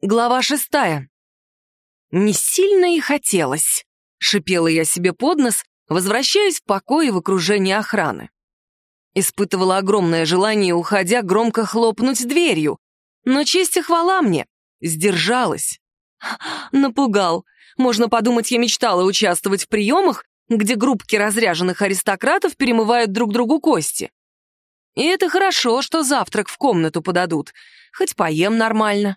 Глава шестая. «Не сильно и хотелось», — шипела я себе под нос, возвращаясь в покой в окружении охраны. Испытывала огромное желание, уходя, громко хлопнуть дверью, но честь и хвала мне, сдержалась. Напугал. Можно подумать, я мечтала участвовать в приемах, где группки разряженных аристократов перемывают друг другу кости. И это хорошо, что завтрак в комнату подадут, хоть поем нормально.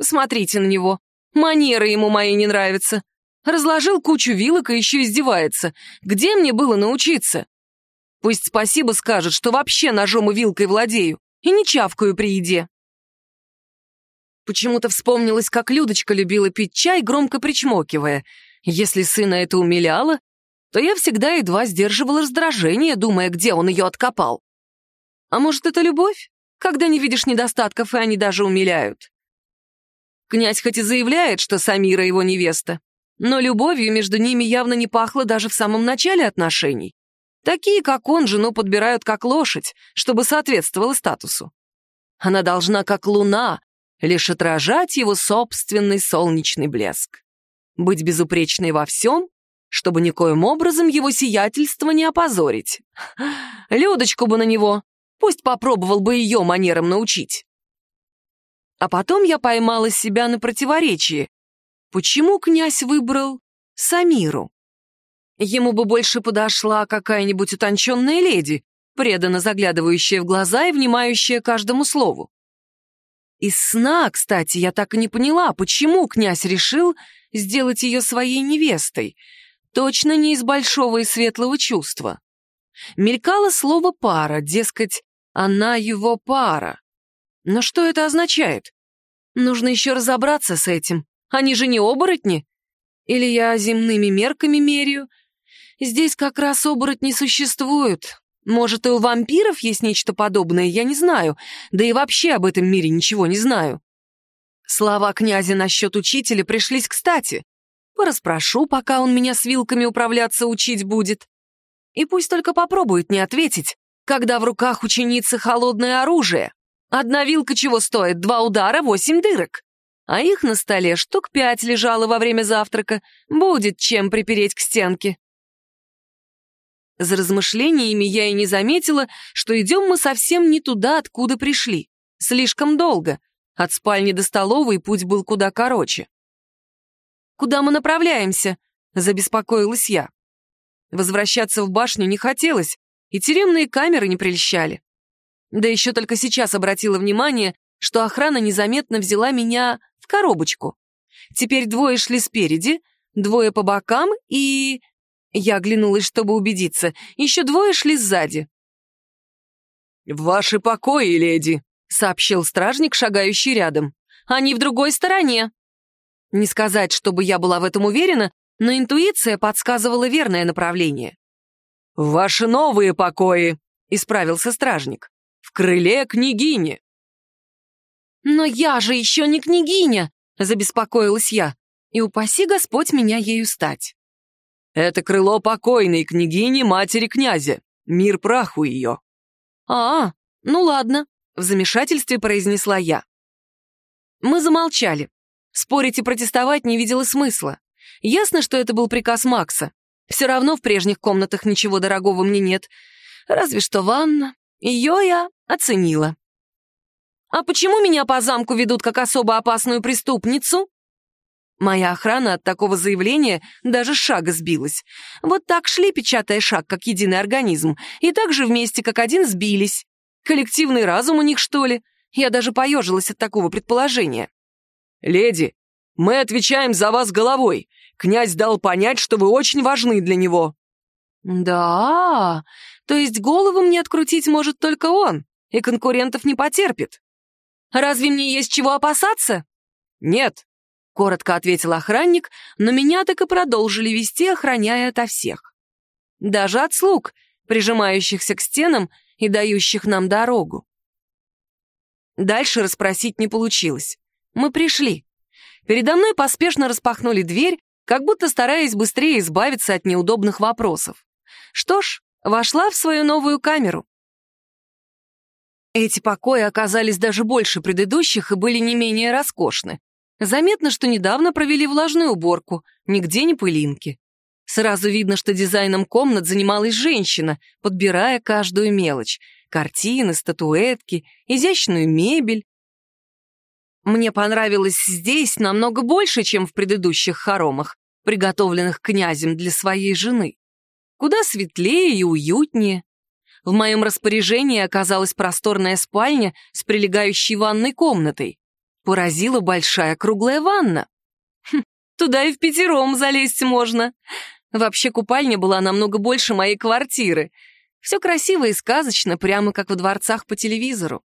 Смотрите на него. Манеры ему мои не нравятся. Разложил кучу вилок и еще издевается. Где мне было научиться? Пусть спасибо скажет, что вообще ножом и вилкой владею, и не чавкаю при еде. Почему-то вспомнилось, как Людочка любила пить чай, громко причмокивая. Если сына это умиляло, то я всегда едва сдерживала раздражение, думая, где он ее откопал. А может, это любовь, когда не видишь недостатков, и они даже умиляют? Князь хоть и заявляет, что Самира его невеста, но любовью между ними явно не пахло даже в самом начале отношений. Такие, как он, жену подбирают как лошадь, чтобы соответствовала статусу. Она должна, как луна, лишь отражать его собственный солнечный блеск. Быть безупречной во всем, чтобы никоим образом его сиятельство не опозорить. Людочку бы на него, пусть попробовал бы ее манерам научить. А потом я поймала себя на противоречии. Почему князь выбрал Самиру? Ему бы больше подошла какая-нибудь утонченная леди, преданно заглядывающая в глаза и внимающая каждому слову. Из сна, кстати, я так и не поняла, почему князь решил сделать ее своей невестой. Точно не из большого и светлого чувства. Мелькало слово «пара», дескать, она его пара. Но что это означает? Нужно еще разобраться с этим. Они же не оборотни. Или я земными мерками меряю? Здесь как раз оборотни существуют. Может, и у вампиров есть нечто подобное, я не знаю. Да и вообще об этом мире ничего не знаю. Слова князя насчет учителя пришлись кстати. Пораспрошу, пока он меня с вилками управляться учить будет. И пусть только попробует не ответить, когда в руках ученицы холодное оружие. Одна вилка чего стоит? Два удара, восемь дырок. А их на столе штук пять лежало во время завтрака. Будет чем припереть к стенке. За размышлениями я и не заметила, что идем мы совсем не туда, откуда пришли. Слишком долго. От спальни до столовой путь был куда короче. «Куда мы направляемся?» — забеспокоилась я. Возвращаться в башню не хотелось, и тюремные камеры не прельщали. Да еще только сейчас обратила внимание, что охрана незаметно взяла меня в коробочку. Теперь двое шли спереди, двое по бокам и... Я оглянулась, чтобы убедиться. Еще двое шли сзади. «В ваши покои, леди», — сообщил стражник, шагающий рядом. «Они в другой стороне». Не сказать, чтобы я была в этом уверена, но интуиция подсказывала верное направление. «В ваши новые покои», — исправился стражник крыле княгини». «Но я же еще не княгиня!» — забеспокоилась я. «И упаси Господь меня ею стать». «Это крыло покойной княгини, матери князя. Мир праху ее». «А, ну ладно», — в замешательстве произнесла я. Мы замолчали. Спорить и протестовать не видела смысла. Ясно, что это был приказ Макса. Все равно в прежних комнатах ничего дорогого мне нет. Разве что ванна. Ее я оценила. «А почему меня по замку ведут как особо опасную преступницу?» Моя охрана от такого заявления даже шага сбилась. Вот так шли, печатая шаг, как единый организм, и так же вместе, как один, сбились. Коллективный разум у них, что ли? Я даже поежилась от такого предположения. «Леди, мы отвечаем за вас головой. Князь дал понять, что вы очень важны для него». «Да, то есть голову мне открутить может только он, и конкурентов не потерпит. Разве мне есть чего опасаться? Нет, коротко ответил охранник, но меня так и продолжили вести, охраняя ото всех. Даже от слуг, прижимающихся к стенам и дающих нам дорогу. Дальше расспросить не получилось. Мы пришли. Передо мной поспешно распахнули дверь, как будто стараясь быстрее избавиться от неудобных вопросов. Что ж, вошла в свою новую камеру. Эти покои оказались даже больше предыдущих и были не менее роскошны. Заметно, что недавно провели влажную уборку, нигде не пылинки. Сразу видно, что дизайном комнат занималась женщина, подбирая каждую мелочь — картины, статуэтки, изящную мебель. Мне понравилось здесь намного больше, чем в предыдущих хоромах, приготовленных князем для своей жены. Куда светлее и уютнее. В моем распоряжении оказалась просторная спальня с прилегающей ванной комнатой. Поразила большая круглая ванна. Хм, туда и в пятером залезть можно. Вообще купальня была намного больше моей квартиры. Все красиво и сказочно, прямо как в дворцах по телевизору.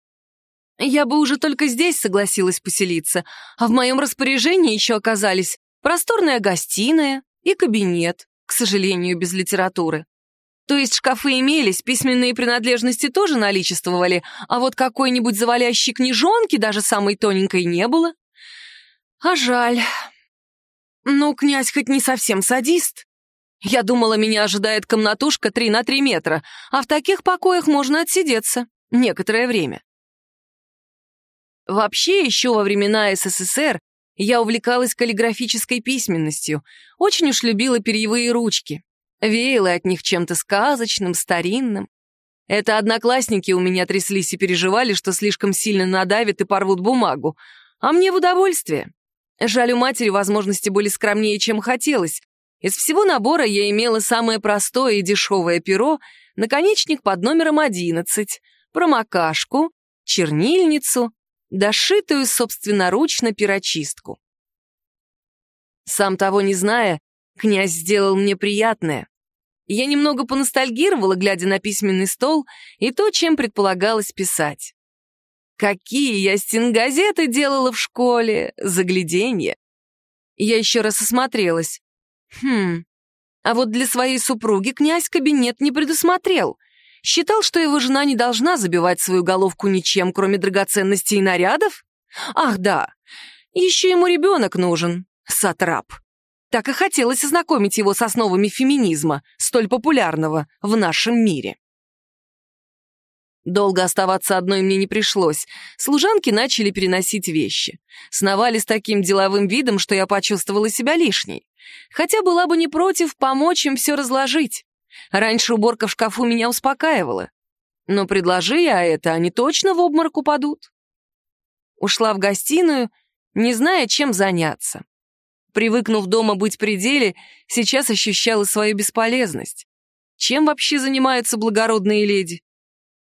Я бы уже только здесь согласилась поселиться, а в моем распоряжении еще оказались просторная гостиная и кабинет, к сожалению, без литературы. То есть шкафы имелись, письменные принадлежности тоже наличествовали, а вот какой-нибудь завалящей книжонки, даже самой тоненькой, не было. А жаль. Ну, князь хоть не совсем садист. Я думала, меня ожидает комнатушка 3 на 3 метра, а в таких покоях можно отсидеться некоторое время. Вообще, еще во времена СССР я увлекалась каллиграфической письменностью, очень уж любила перьевые ручки. Веяло от них чем-то сказочным, старинным. Это одноклассники у меня тряслись и переживали, что слишком сильно надавят и порвут бумагу. А мне в удовольствие. Жаль, у матери возможности были скромнее, чем хотелось. Из всего набора я имела самое простое и дешевое перо, наконечник под номером 11, промокашку, чернильницу, дошитую собственноручно перочистку. Сам того не зная, Князь сделал мне приятное. Я немного поностальгировала, глядя на письменный стол и то, чем предполагалось писать. Какие я стенгазеты делала в школе! Загляденье! Я еще раз осмотрелась. Хм, а вот для своей супруги князь кабинет не предусмотрел. Считал, что его жена не должна забивать свою головку ничем, кроме драгоценностей и нарядов? Ах, да, еще ему ребенок нужен, сатрап. Так и хотелось ознакомить его с основами феминизма, столь популярного в нашем мире. Долго оставаться одной мне не пришлось. Служанки начали переносить вещи. Сновали с таким деловым видом, что я почувствовала себя лишней. Хотя была бы не против помочь им все разложить. Раньше уборка в шкафу меня успокаивала. Но предложи я это, они точно в обморок упадут. Ушла в гостиную, не зная, чем заняться привыкнув дома быть при деле, сейчас ощущала свою бесполезность. Чем вообще занимаются благородные леди?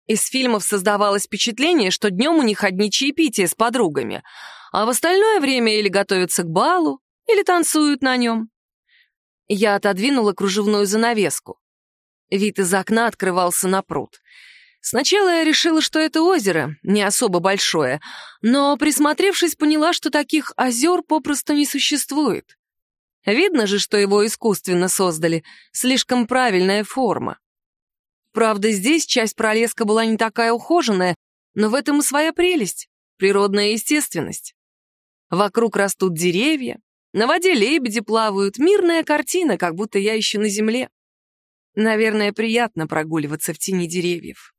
Из фильмов создавалось впечатление, что днем у них одни чаепития с подругами, а в остальное время или готовятся к балу, или танцуют на нем. Я отодвинула кружевную занавеску. Вид из окна открывался на пруд. Сначала я решила, что это озеро, не особо большое, но, присмотревшись, поняла, что таких озер попросту не существует. Видно же, что его искусственно создали, слишком правильная форма. Правда, здесь часть пролеска была не такая ухоженная, но в этом и своя прелесть, природная естественность. Вокруг растут деревья, на воде лебеди плавают, мирная картина, как будто я еще на земле. Наверное, приятно прогуливаться в тени деревьев.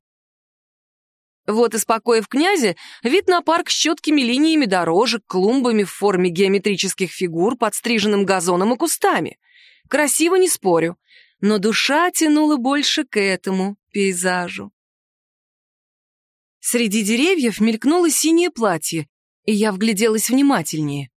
Вот из покоев князя вид на парк с четкими линиями дорожек, клумбами в форме геометрических фигур, подстриженным газоном и кустами. Красиво, не спорю, но душа тянула больше к этому пейзажу. Среди деревьев мелькнуло синее платье, и я вгляделась внимательнее.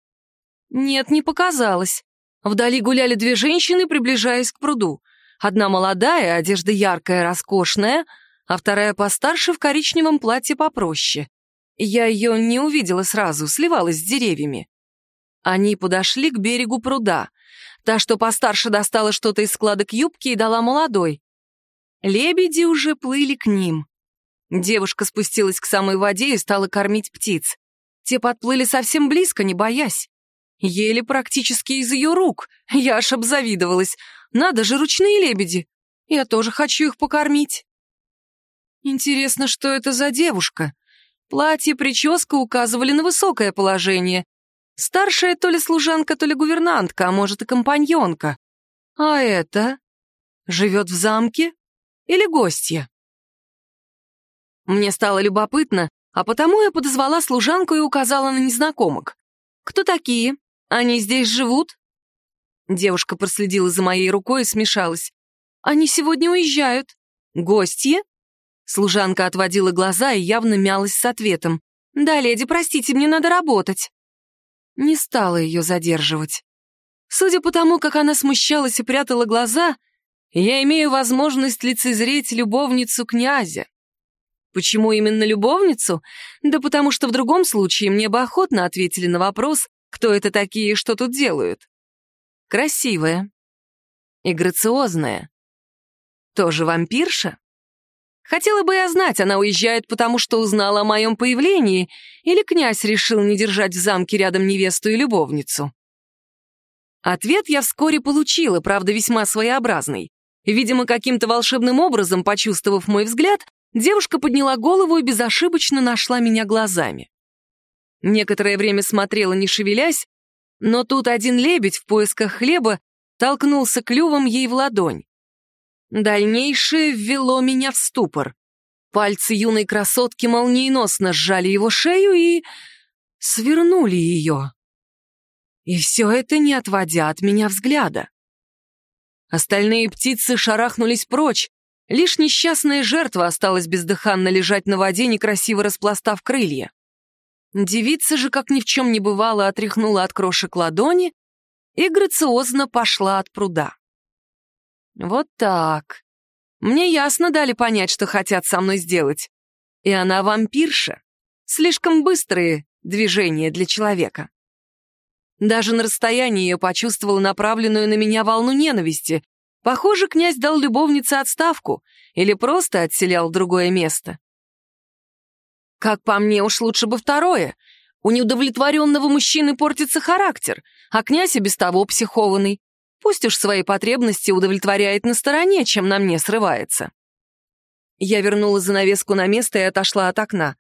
Нет, не показалось. Вдали гуляли две женщины, приближаясь к пруду. Одна молодая, одежда яркая, роскошная — а вторая постарше в коричневом платье попроще. Я ее не увидела сразу, сливалась с деревьями. Они подошли к берегу пруда. Та, что постарше, достала что-то из складок юбки и дала молодой. Лебеди уже плыли к ним. Девушка спустилась к самой воде и стала кормить птиц. Те подплыли совсем близко, не боясь. Ели практически из ее рук. Я аж обзавидовалась. Надо же, ручные лебеди. Я тоже хочу их покормить. Интересно, что это за девушка? Платье, прическа указывали на высокое положение. Старшая то ли служанка, то ли гувернантка, а может и компаньонка. А это? Живет в замке? Или гостья? Мне стало любопытно, а потому я подозвала служанку и указала на незнакомок. Кто такие? Они здесь живут?» Девушка проследила за моей рукой и смешалась. «Они сегодня уезжают. Гости?» Служанка отводила глаза и явно мялась с ответом. «Да, леди, простите, мне надо работать». Не стала ее задерживать. Судя по тому, как она смущалась и прятала глаза, я имею возможность лицезреть любовницу князя. Почему именно любовницу? Да потому что в другом случае мне бы охотно ответили на вопрос, кто это такие и что тут делают. Красивая и грациозная. Тоже вампирша? Хотела бы я знать, она уезжает, потому что узнала о моем появлении, или князь решил не держать в замке рядом невесту и любовницу? Ответ я вскоре получила, правда, весьма своеобразный. Видимо, каким-то волшебным образом, почувствовав мой взгляд, девушка подняла голову и безошибочно нашла меня глазами. Некоторое время смотрела, не шевелясь, но тут один лебедь в поисках хлеба толкнулся клювом ей в ладонь. Дальнейшее ввело меня в ступор. Пальцы юной красотки молниеносно сжали его шею и... свернули ее. И все это не отводя от меня взгляда. Остальные птицы шарахнулись прочь, лишь несчастная жертва осталась бездыханно лежать на воде, некрасиво распластав крылья. Девица же, как ни в чем не бывало, отряхнула от крошек ладони и грациозно пошла от пруда. Вот так. Мне ясно дали понять, что хотят со мной сделать. И она вампирша. Слишком быстрые движения для человека. Даже на расстоянии я почувствовала направленную на меня волну ненависти. Похоже, князь дал любовнице отставку или просто отселял другое место. Как по мне, уж лучше бы второе. У неудовлетворенного мужчины портится характер, а князь и без того психованный. Пусть уж свои потребности удовлетворяет на стороне, чем на мне срывается. Я вернула занавеску на место и отошла от окна.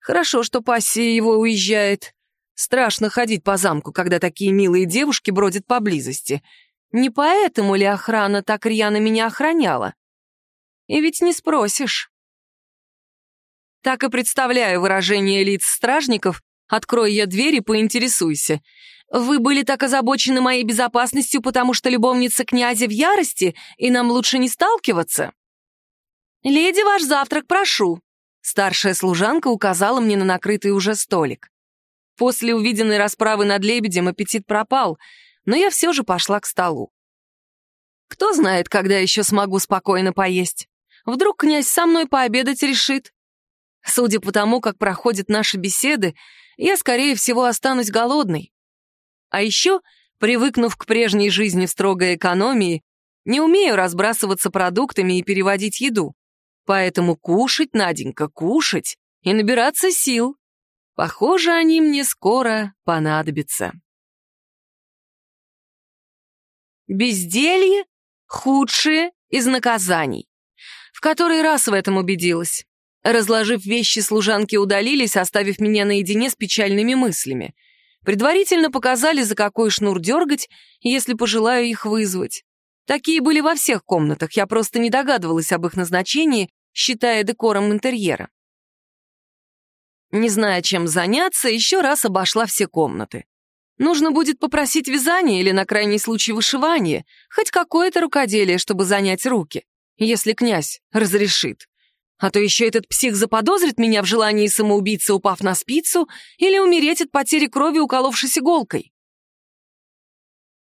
Хорошо, что пассия его уезжает. Страшно ходить по замку, когда такие милые девушки бродят поблизости. Не поэтому ли охрана так рьяно меня охраняла? И ведь не спросишь. Так и представляю выражение лиц стражников, открой я дверь и поинтересуйся. Вы были так озабочены моей безопасностью, потому что любовница князя в ярости, и нам лучше не сталкиваться? Леди, ваш завтрак, прошу. Старшая служанка указала мне на накрытый уже столик. После увиденной расправы над лебедем аппетит пропал, но я все же пошла к столу. Кто знает, когда еще смогу спокойно поесть. Вдруг князь со мной пообедать решит. Судя по тому, как проходят наши беседы, я, скорее всего, останусь голодной. А еще, привыкнув к прежней жизни в строгой экономии, не умею разбрасываться продуктами и переводить еду. Поэтому кушать, Наденька, кушать и набираться сил. Похоже, они мне скоро понадобятся. Безделье — худшее из наказаний. В который раз в этом убедилась. Разложив вещи, служанки удалились, оставив меня наедине с печальными мыслями — Предварительно показали, за какой шнур дергать, если пожелаю их вызвать. Такие были во всех комнатах, я просто не догадывалась об их назначении, считая декором интерьера. Не зная, чем заняться, еще раз обошла все комнаты. Нужно будет попросить вязание или, на крайний случай, вышивание, хоть какое-то рукоделие, чтобы занять руки, если князь разрешит. А то еще этот псих заподозрит меня в желании самоубийцы, упав на спицу, или умереть от потери крови, уколовшись иголкой.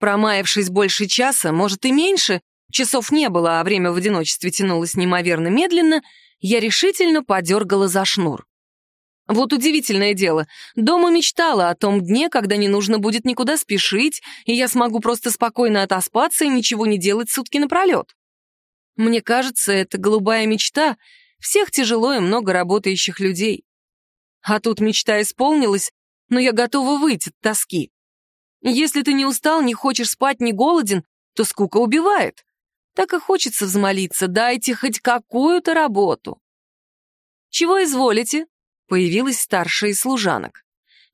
Промаявшись больше часа, может и меньше, часов не было, а время в одиночестве тянулось неимоверно медленно, я решительно подергала за шнур. Вот удивительное дело, дома мечтала о том дне, когда не нужно будет никуда спешить, и я смогу просто спокойно отоспаться и ничего не делать сутки напролет. Мне кажется, это голубая мечта — всех тяжело и много работающих людей. А тут мечта исполнилась, но я готова выйти от тоски. Если ты не устал, не хочешь спать, не голоден, то скука убивает. Так и хочется взмолиться, дайте хоть какую-то работу. «Чего изволите?» — появилась старшая из служанок.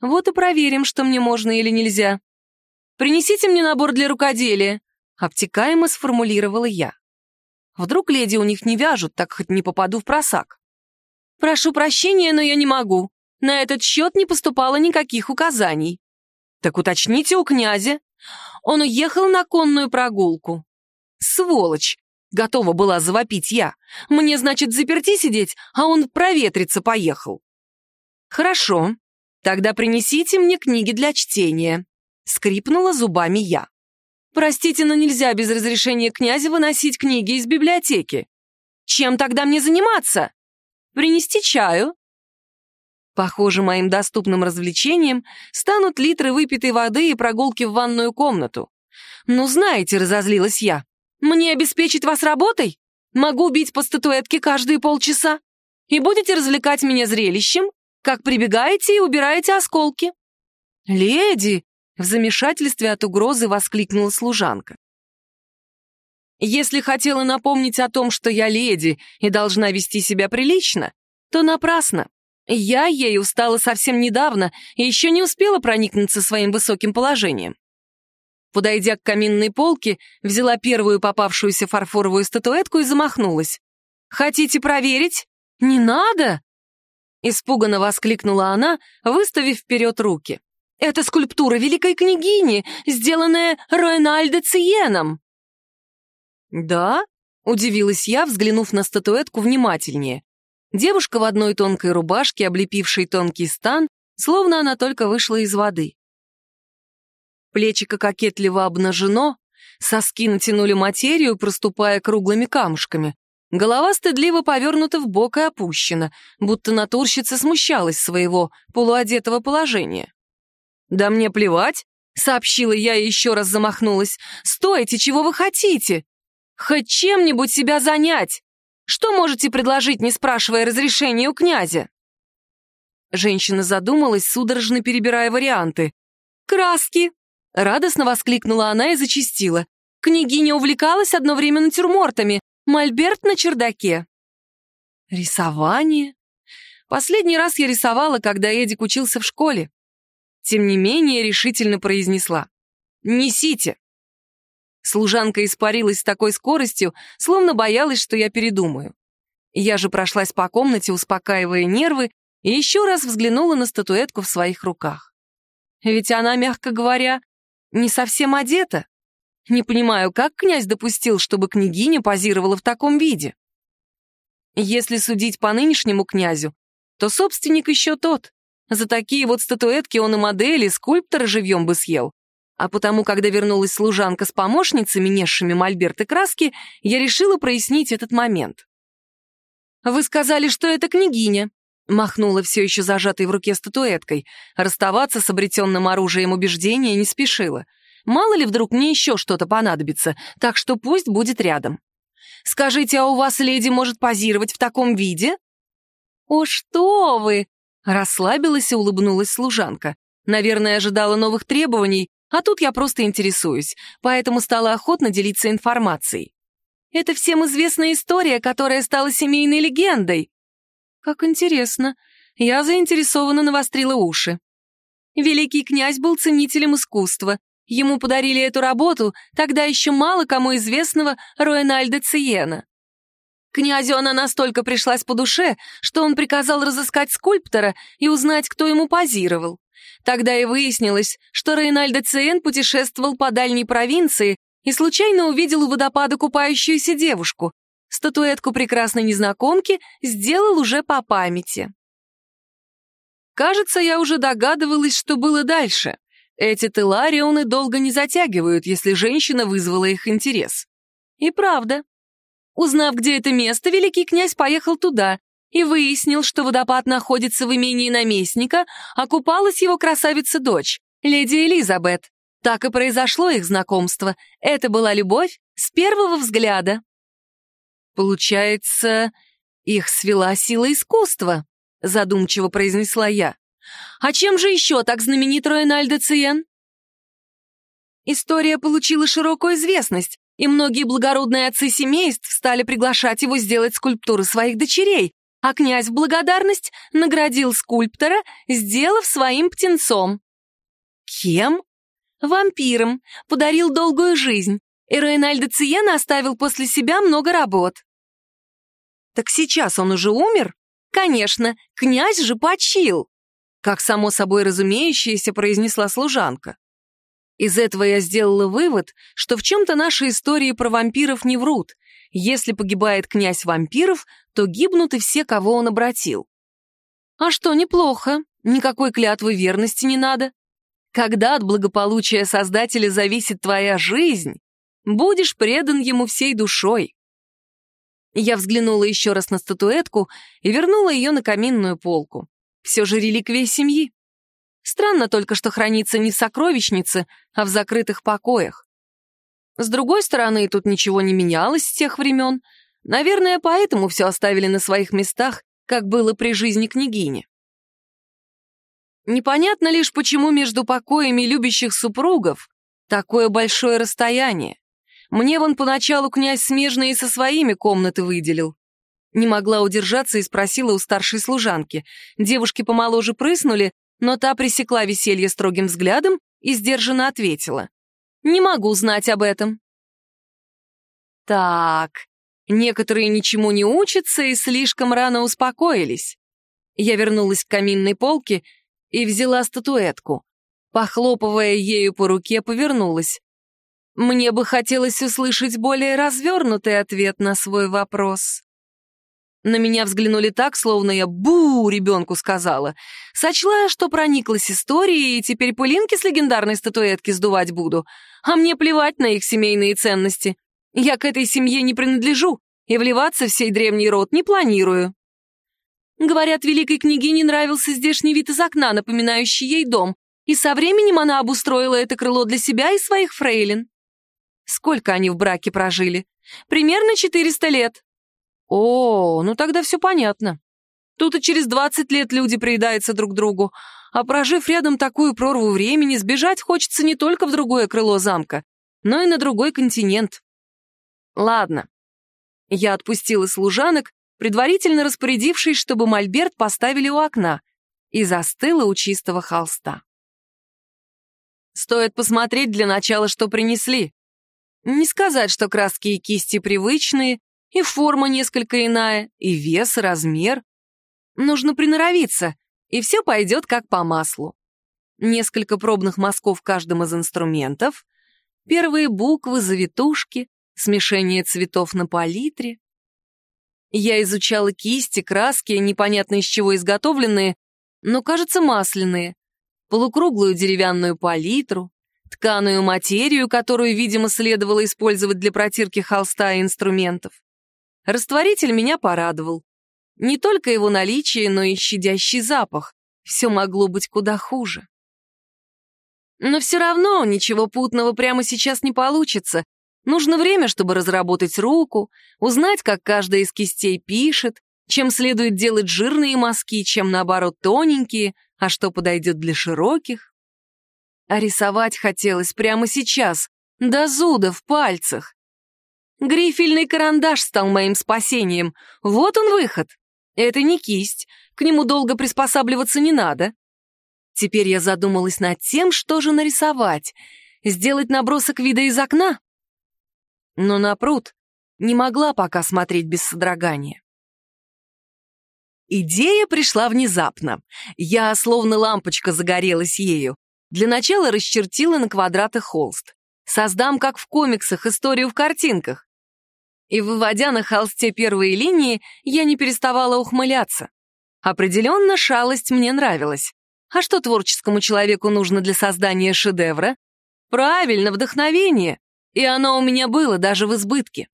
«Вот и проверим, что мне можно или нельзя. Принесите мне набор для рукоделия», — обтекаемо сформулировала я. Вдруг леди у них не вяжут, так хоть не попаду в просак. Прошу прощения, но я не могу. На этот счет не поступало никаких указаний. Так уточните у князя. Он уехал на конную прогулку. Сволочь! Готова была завопить я. Мне, значит, заперти сидеть, а он проветриться поехал. Хорошо, тогда принесите мне книги для чтения. Скрипнула зубами я. Простите, но нельзя без разрешения князя выносить книги из библиотеки. Чем тогда мне заниматься? Принести чаю? Похоже, моим доступным развлечением станут литры выпитой воды и прогулки в ванную комнату. Ну, знаете, разозлилась я. Мне обеспечить вас работой? Могу бить по статуэтке каждые полчаса. И будете развлекать меня зрелищем, как прибегаете и убираете осколки. Леди, в замешательстве от угрозы воскликнула служанка. Если хотела напомнить о том, что я леди и должна вести себя прилично, то напрасно. Я ею стала совсем недавно и еще не успела проникнуться своим высоким положением. Подойдя к каминной полке, взяла первую попавшуюся фарфоровую статуэтку и замахнулась. «Хотите проверить? Не надо!» Испуганно воскликнула она, выставив вперед руки. «Это скульптура великой княгини, сделанная Роенальдо Циеном!» «Да?» — удивилась я, взглянув на статуэтку внимательнее. Девушка в одной тонкой рубашке, облепившей тонкий стан, словно она только вышла из воды. Плечико кокетливо обнажено, соски натянули материю, проступая круглыми камушками. Голова стыдливо повернута в бок и опущена, будто натурщица смущалась своего полуодетого положения. «Да мне плевать», — сообщила я и еще раз замахнулась. «Стойте, чего вы хотите? Хоть чем-нибудь себя занять! Что можете предложить, не спрашивая разрешения у князя?» Женщина задумалась, судорожно перебирая варианты. «Краски!» — радостно воскликнула она и зачастила. «Княгиня увлекалась одно время натюрмортами, мольберт на чердаке». «Рисование?» Последний раз я рисовала, когда Эдик учился в школе. Тем не менее, решительно произнесла. «Несите!» Служанка испарилась с такой скоростью, словно боялась, что я передумаю. Я же прошлась по комнате, успокаивая нервы, и еще раз взглянула на статуэтку в своих руках. Ведь она, мягко говоря, не совсем одета. Не понимаю, как князь допустил, чтобы княгиня позировала в таком виде. Если судить по нынешнему князю, то собственник еще тот. За такие вот статуэтки он и модели, скульптора живьем бы съел. А потому, когда вернулась служанка с помощницами, несшими мольберт и краски, я решила прояснить этот момент. «Вы сказали, что это княгиня», — махнула все еще зажатой в руке статуэткой. Расставаться с обретенным оружием убеждения не спешила. Мало ли вдруг мне еще что-то понадобится, так что пусть будет рядом. «Скажите, а у вас леди может позировать в таком виде?» «О, что вы!» — расслабилась и улыбнулась служанка. Наверное, ожидала новых требований, а тут я просто интересуюсь, поэтому стала охотно делиться информацией. Это всем известная история, которая стала семейной легендой. Как интересно. Я заинтересованно навострила уши. Великий князь был ценителем искусства. Ему подарили эту работу тогда еще мало кому известного Роенальда Циена. Князю она настолько пришлась по душе, что он приказал разыскать скульптора и узнать, кто ему позировал. Тогда и выяснилось, что Рейнальдо Циен путешествовал по дальней провинции и случайно увидел у водопада купающуюся девушку. Статуэтку прекрасной незнакомки сделал уже по памяти. Кажется, я уже догадывалась, что было дальше. Эти теларионы долго не затягивают, если женщина вызвала их интерес. И правда. Узнав, где это место, великий князь поехал туда и выяснил, что водопад находится в имении наместника, а купалась его красавица-дочь, леди Элизабет. Так и произошло их знакомство. Это была любовь с первого взгляда. Получается, их свела сила искусства, задумчиво произнесла я. А чем же еще так знаменит Роенальдо Циен? История получила широкую известность, и многие благородные отцы семейств стали приглашать его сделать скульптуры своих дочерей, а князь в благодарность наградил скульптора, сделав своим птенцом. Кем? Вампиром, подарил долгую жизнь, и Рейнальдо Циена оставил после себя много работ. Так сейчас он уже умер? Конечно, князь же почил. как само собой разумеющееся произнесла служанка. Из этого я сделала вывод, что в чем-то наши истории про вампиров не врут. Если погибает князь вампиров, то гибнут и все, кого он обратил. А что, неплохо, никакой клятвы верности не надо. Когда от благополучия Создателя зависит твоя жизнь, будешь предан ему всей душой. Я взглянула еще раз на статуэтку и вернула ее на каминную полку. Все же реликвия семьи. Странно только, что хранится не в сокровищнице, а в закрытых покоях. С другой стороны, тут ничего не менялось с тех времен. Наверное, поэтому все оставили на своих местах, как было при жизни княгини. Непонятно лишь, почему между покоями любящих супругов такое большое расстояние. Мне вон поначалу князь смежно и со своими комнаты выделил. Не могла удержаться и спросила у старшей служанки. Девушки помоложе прыснули, но та пресекла веселье строгим взглядом и сдержанно ответила. «Не могу знать об этом». Так, некоторые ничему не учатся и слишком рано успокоились. Я вернулась к каминной полке и взяла статуэтку. Похлопывая ею по руке, повернулась. Мне бы хотелось услышать более развернутый ответ на свой вопрос. На меня взглянули так, словно я «бу» ребенку сказала. Сочла, что прониклась историей, и теперь пылинки с легендарной статуэтки сдувать буду. А мне плевать на их семейные ценности. Я к этой семье не принадлежу, и вливаться в сей древний род не планирую. Говорят, великой княгине нравился здешний вид из окна, напоминающий ей дом, и со временем она обустроила это крыло для себя и своих фрейлин. Сколько они в браке прожили? Примерно 400 лет. О, ну тогда все понятно. Тут и через 20 лет люди приедаются друг другу, а прожив рядом такую прорву времени, сбежать хочется не только в другое крыло замка, но и на другой континент. Ладно. Я отпустила служанок, предварительно распорядившись, чтобы мольберт поставили у окна, и застыла у чистого холста. Стоит посмотреть для начала, что принесли. Не сказать, что краски и кисти привычные, и форма несколько иная, и вес, размер. Нужно приноровиться, и все пойдет как по маслу. Несколько пробных мазков каждым из инструментов, первые буквы, завитушки, смешение цветов на палитре. Я изучала кисти, краски, непонятно из чего изготовленные, но, кажется, масляные, полукруглую деревянную палитру, тканую материю, которую, видимо, следовало использовать для протирки холста и инструментов. Растворитель меня порадовал. Не только его наличие, но и щадящий запах. Все могло быть куда хуже. Но все равно ничего путного прямо сейчас не получится. Нужно время, чтобы разработать руку, узнать, как каждая из кистей пишет, чем следует делать жирные мазки, чем, наоборот, тоненькие, а что подойдет для широких. А рисовать хотелось прямо сейчас, до зуда в пальцах. Грифельный карандаш стал моим спасением. Вот он выход. Это не кисть, к нему долго приспосабливаться не надо. Теперь я задумалась над тем, что же нарисовать. Сделать набросок вида из окна? Но на пруд не могла пока смотреть без содрогания. Идея пришла внезапно. Я, словно лампочка, загорелась ею. Для начала расчертила на квадраты холст. Создам, как в комиксах, историю в картинках и, выводя на холсте первые линии, я не переставала ухмыляться. Определенно, шалость мне нравилась. А что творческому человеку нужно для создания шедевра? Правильно, вдохновение. И оно у меня было даже в избытке.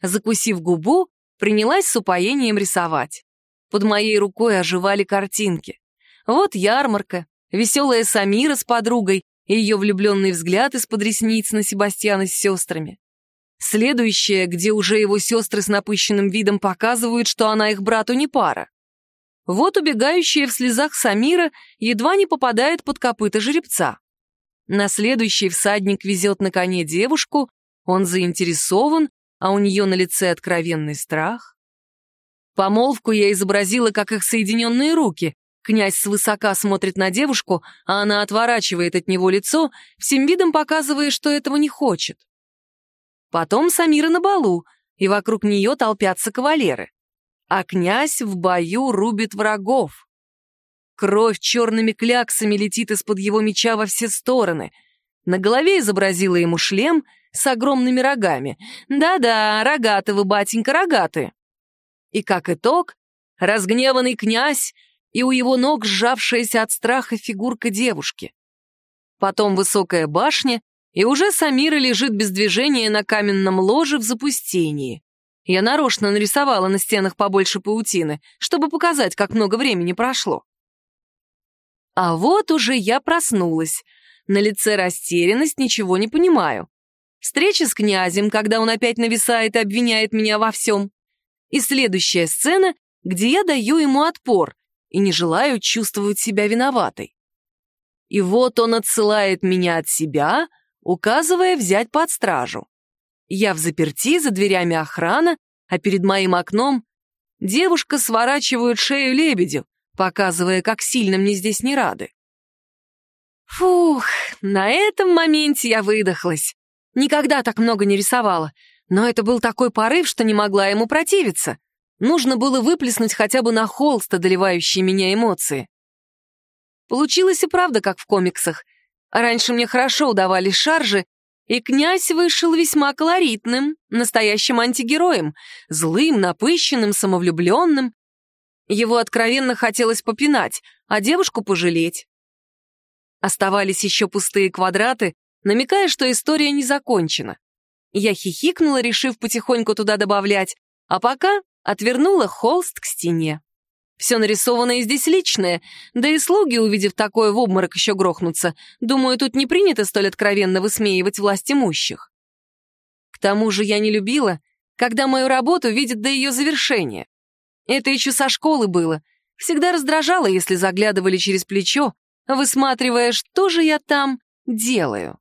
Закусив губу, принялась с упоением рисовать. Под моей рукой оживали картинки. Вот ярмарка, веселая Самира с подругой и ее влюбленный взгляд из-под ресниц на Себастьяна с сестрами. Следующее, где уже его сестры с напыщенным видом показывают, что она их брату не пара. Вот убегающая в слезах Самира едва не попадает под копыта жеребца. На следующий всадник везет на коне девушку, он заинтересован, а у нее на лице откровенный страх. Помолвку я изобразила, как их соединенные руки. Князь свысока смотрит на девушку, а она отворачивает от него лицо, всем видом показывая, что этого не хочет. Потом Самира на балу, и вокруг нее толпятся кавалеры. А князь в бою рубит врагов. Кровь черными кляксами летит из-под его меча во все стороны. На голове изобразила ему шлем с огромными рогами. Да-да, рогаты вы, батенька, рогаты. И как итог, разгневанный князь и у его ног сжавшаяся от страха фигурка девушки. Потом высокая башня, и уже Самира лежит без движения на каменном ложе в запустении. Я нарочно нарисовала на стенах побольше паутины, чтобы показать, как много времени прошло. А вот уже я проснулась. На лице растерянность, ничего не понимаю. Встреча с князем, когда он опять нависает и обвиняет меня во всем. И следующая сцена, где я даю ему отпор и не желаю чувствовать себя виноватой. И вот он отсылает меня от себя, указывая взять под стражу. Я в заперти, за дверями охрана, а перед моим окном девушка сворачивает шею лебедю, показывая, как сильно мне здесь не рады. Фух, на этом моменте я выдохлась. Никогда так много не рисовала, но это был такой порыв, что не могла ему противиться. Нужно было выплеснуть хотя бы на холст одолевающие меня эмоции. Получилось и правда, как в комиксах. Раньше мне хорошо удавались шаржи, и князь вышел весьма колоритным, настоящим антигероем, злым, напыщенным, самовлюбленным. Его откровенно хотелось попинать, а девушку пожалеть. Оставались еще пустые квадраты, намекая, что история не закончена. Я хихикнула, решив потихоньку туда добавлять, а пока отвернула холст к стене. Все нарисованное здесь личное, да и слуги, увидев такое, в обморок еще грохнутся. Думаю, тут не принято столь откровенно высмеивать власть имущих. К тому же я не любила, когда мою работу видят до ее завершения. Это еще со школы было. Всегда раздражало, если заглядывали через плечо, высматривая, что же я там делаю.